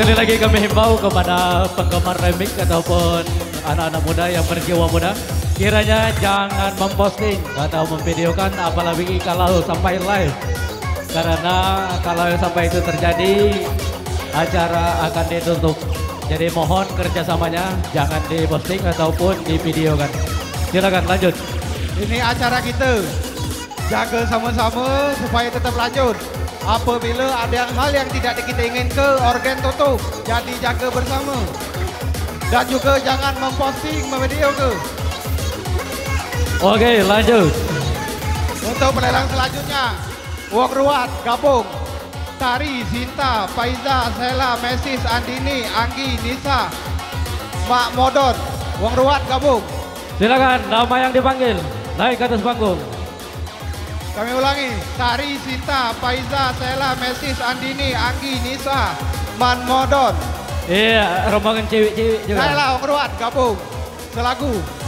sekali lagi kami himbau kepada penggemar remix ataupun anak-anak muda yang berjiwa muda. Kiranya jangan memposting atau memvideokan apalagi kalau sampai live. Karena kalau sampai itu terjadi acara akan ditutup. Jadi mohon kerjasamanya jangan diposting ataupun divideokan. Silakan lanjut. Ini acara kita. Jaga sama-sama supaya tetap lanjut. Apabila ada yang hal yang tidak kita ingin ke organ tutup. Jadi jaga bersama. Dan juga jangan memposting video ke. oke lanjut Untuk pelelang selanjutnya. Wong Ruat gabung. Tari, Sinta, Faiza, Sela, Mesis, Andini, Anggi, Nisa, Mak Modon. Wong Ruat gabung. silakan nama yang dipanggil naik ke atas panggung Kami ulangi. Tari, Sinta, Faiza, Sela, Mesis, Andini, Anggi, Nisa, Man Modon. iya rombongan cewek-cewek juga Om Ruat gabung. Selagu.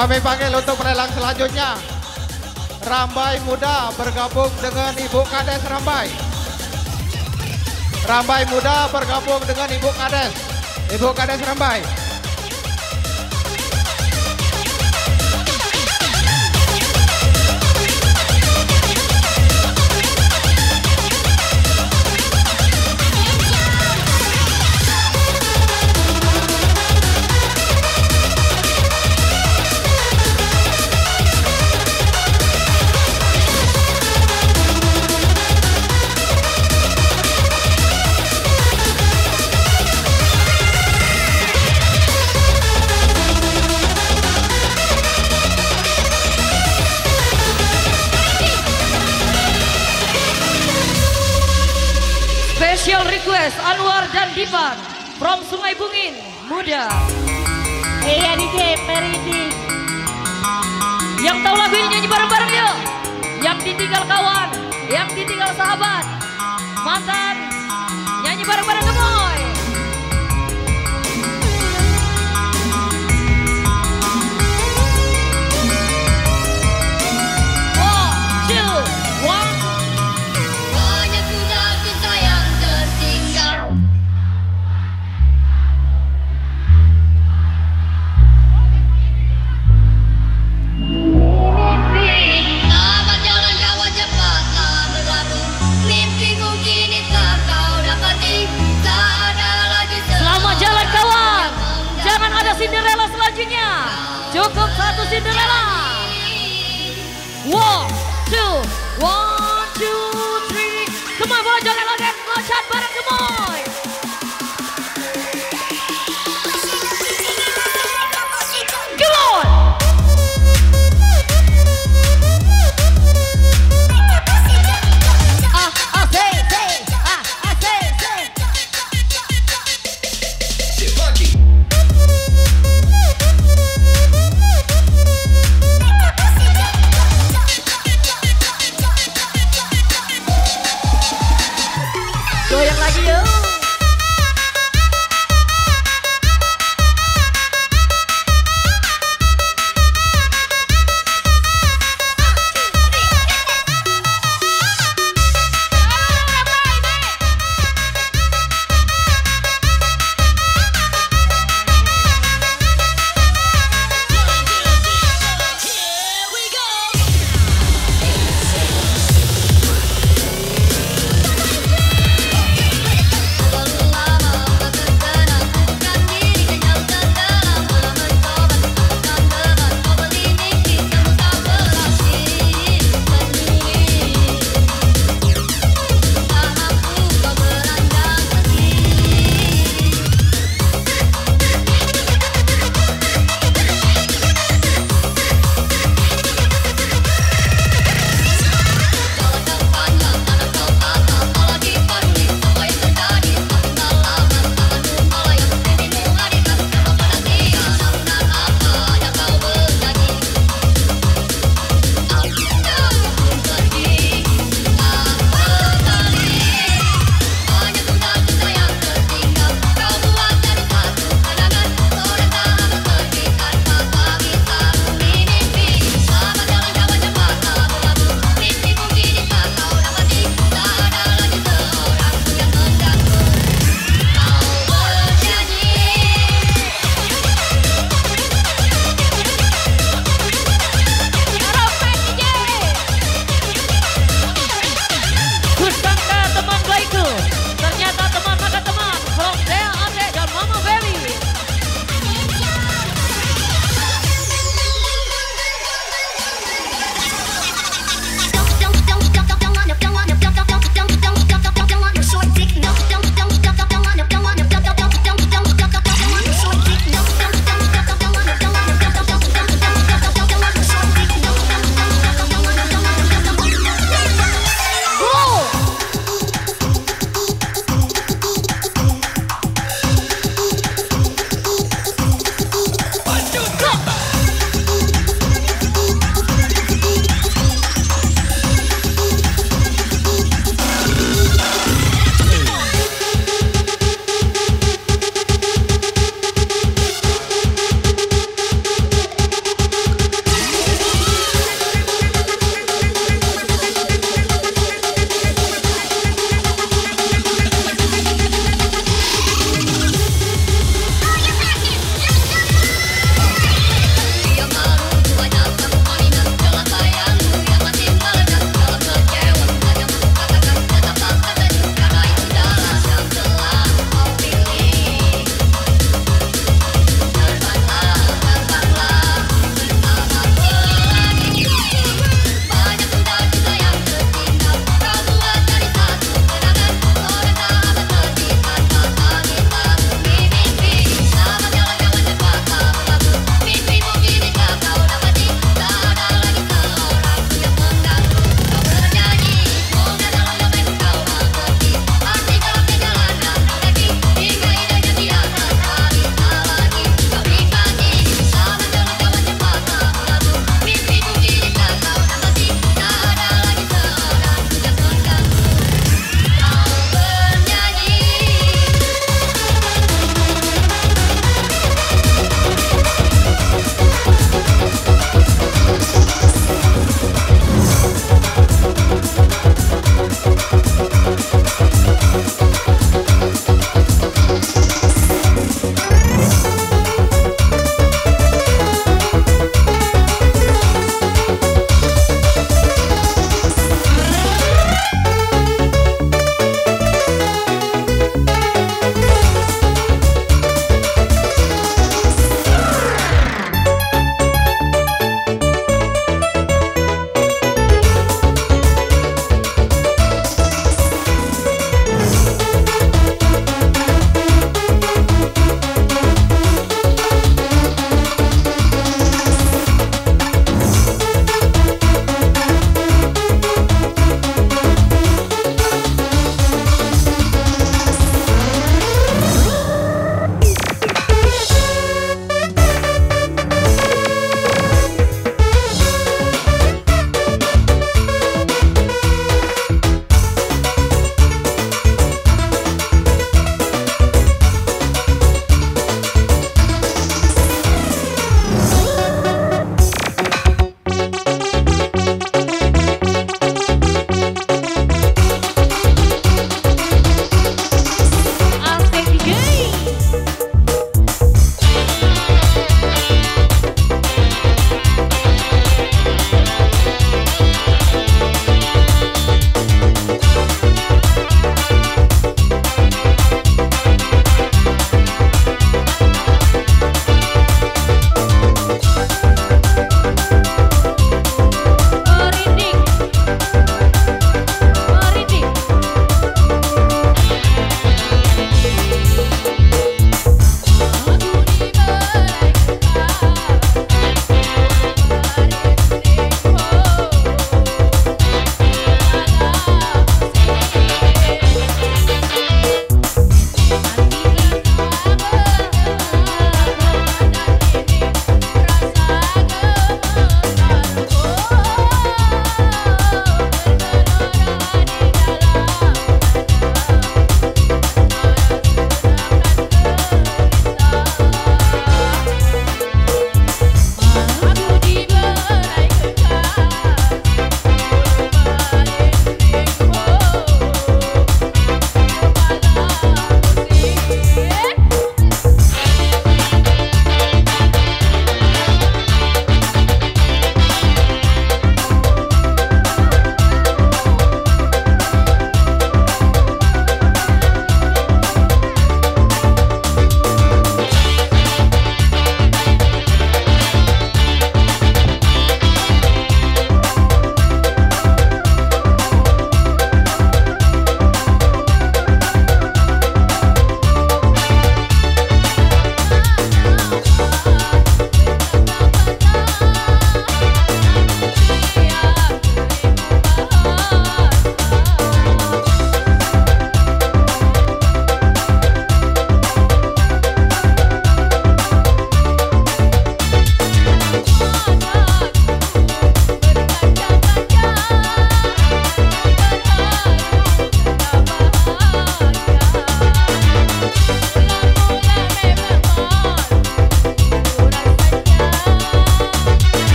Kami panggil untuk pelelang selanjutnya. Rambai Muda bergabung dengan Ibu Kades Rambai. Rambai Muda bergabung dengan Ibu Kades. Ibu Kades Rambai.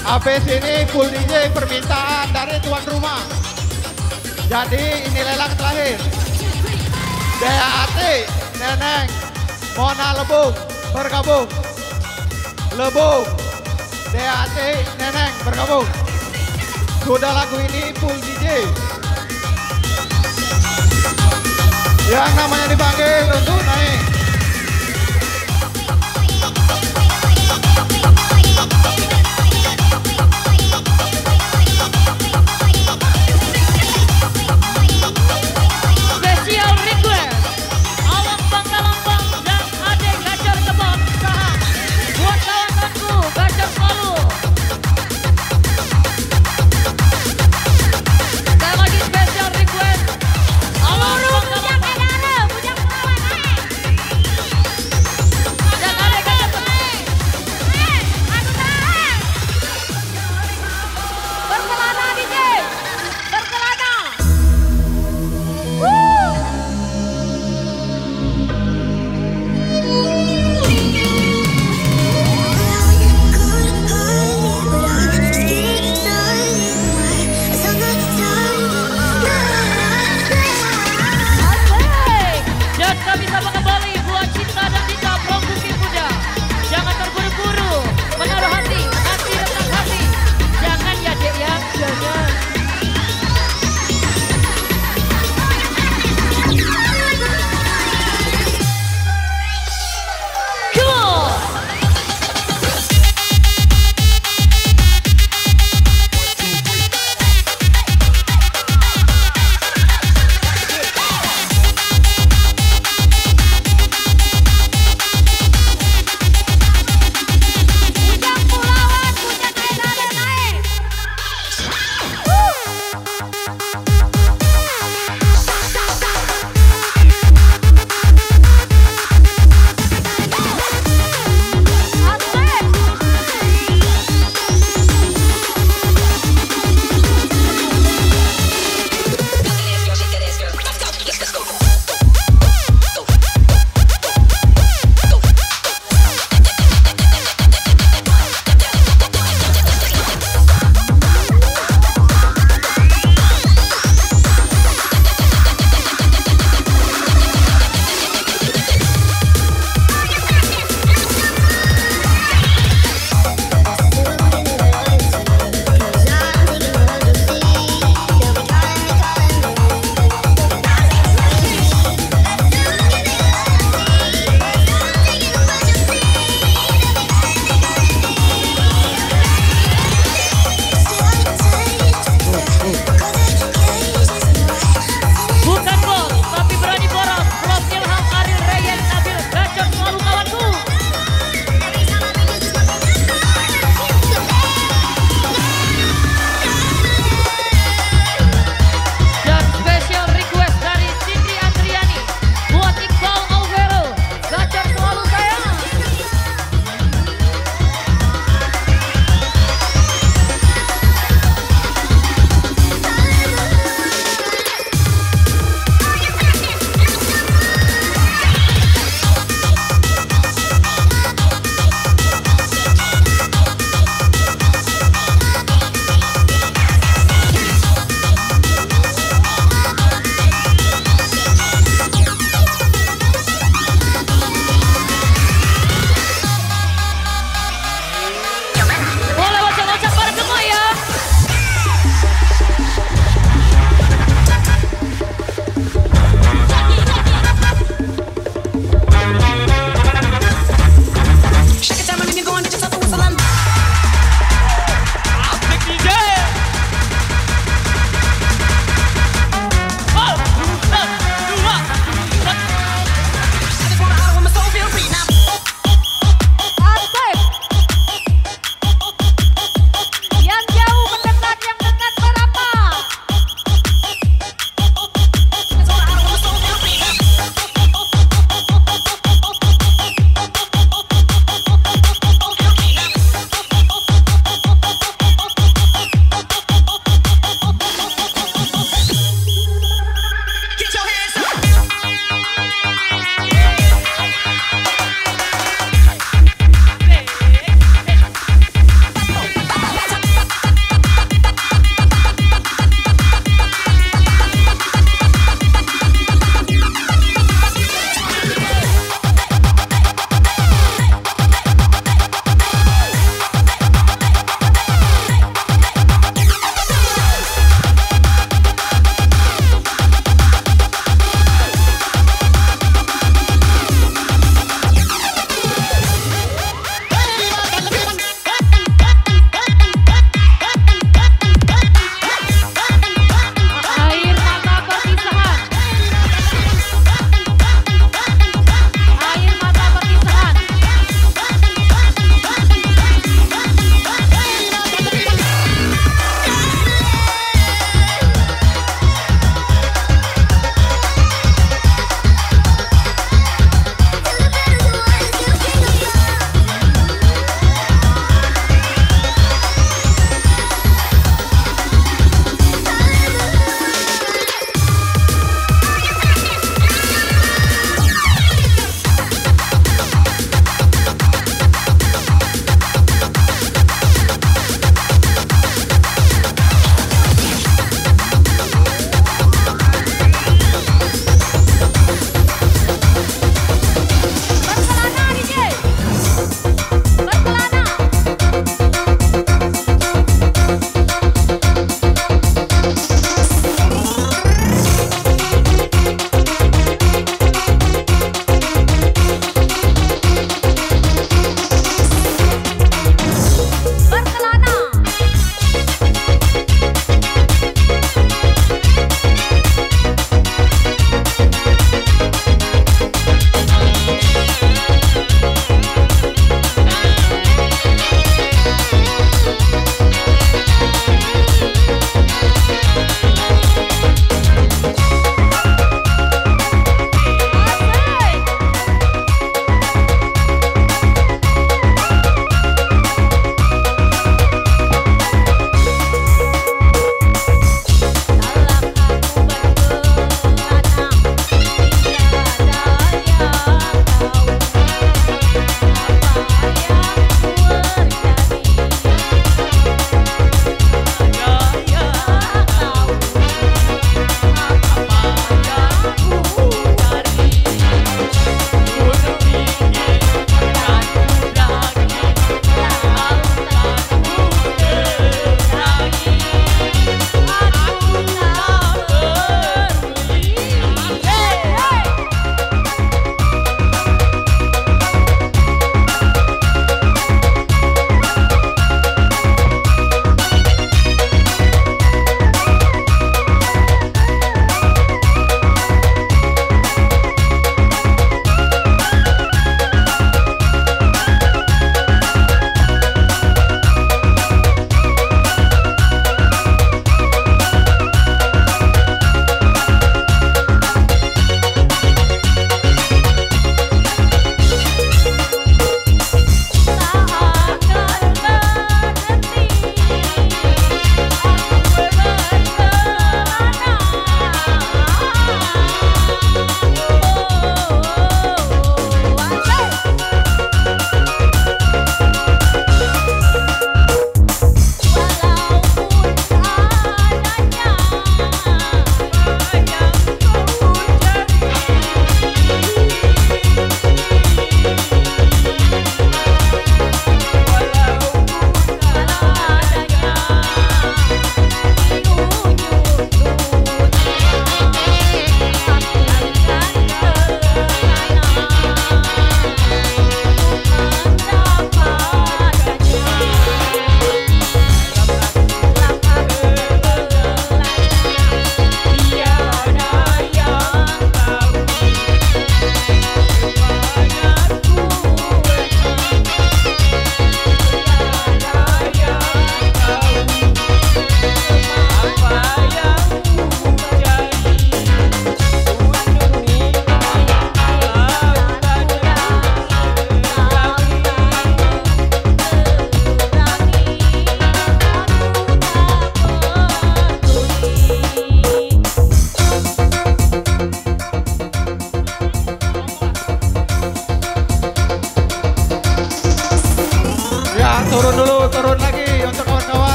Habis ini full DJ permintaan dari tuan rumah. Jadi ini lelang terakhir. Dea Ati, Neneng, Mona Lebung bergabung. Lebung, Dea Ati, Neneng bergabung. Sudah lagu ini full DJ. Yang namanya dipanggil untuk naik.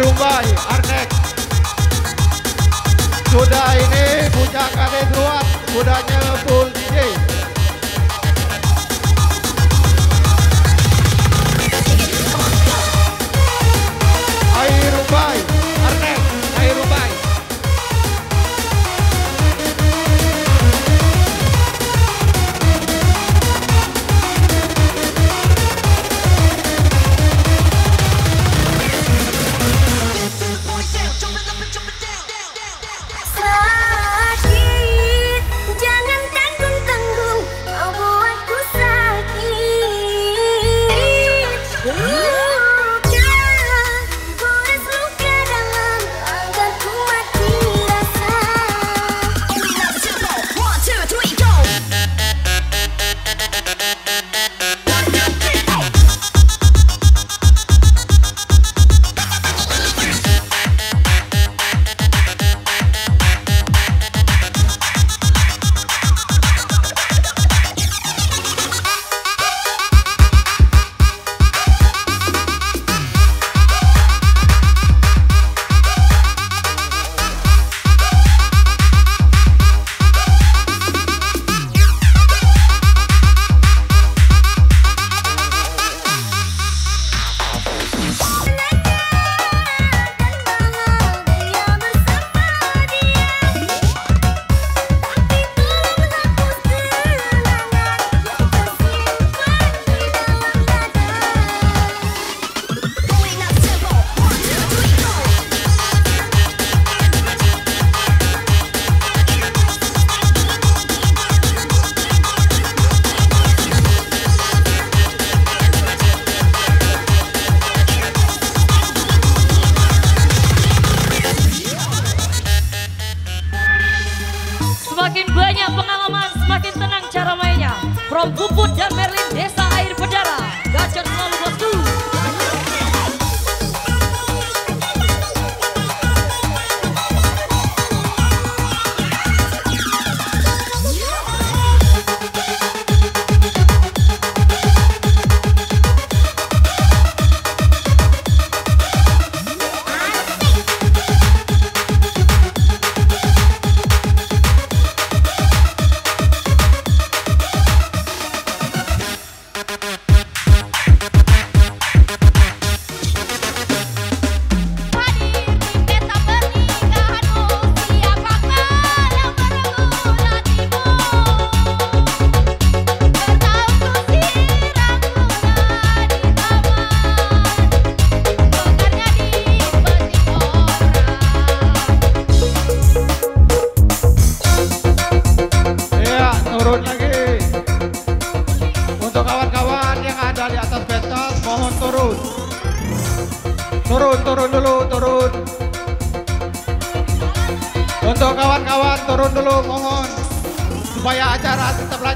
Rumbai Arnek. Sudah ini punya kade ruat Kudanya full DJ Air Rumbai.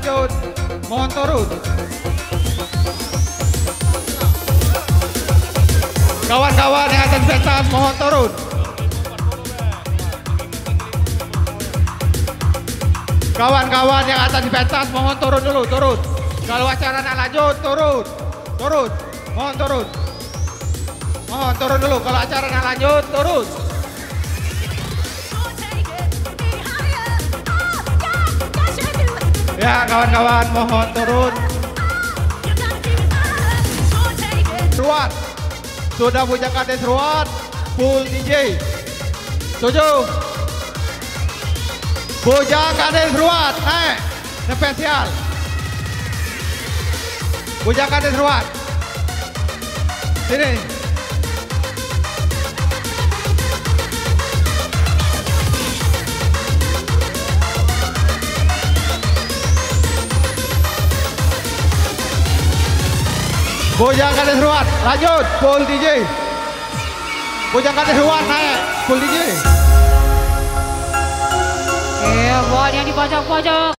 lanjut turun, kawan-kawan yang atas pentas mohon turun kawan-kawan yang akan pentas mohon turun dulu turun kalau acara nak lanjut turun turun mohon turun mohon turun dulu kalau acara nak lanjut turun Ya kawan-kawan, mohon turun. Ruat. Sudah punya kades ruat. Full DJ. Setuju? Puja kades ruat, naik. Spesial. Puja kades ruat. Sini. Bujang kades ruat, lanjut, full DJ. Bujang kades ruat, naik, full DJ. Eh, buat yang di pojok-pojok.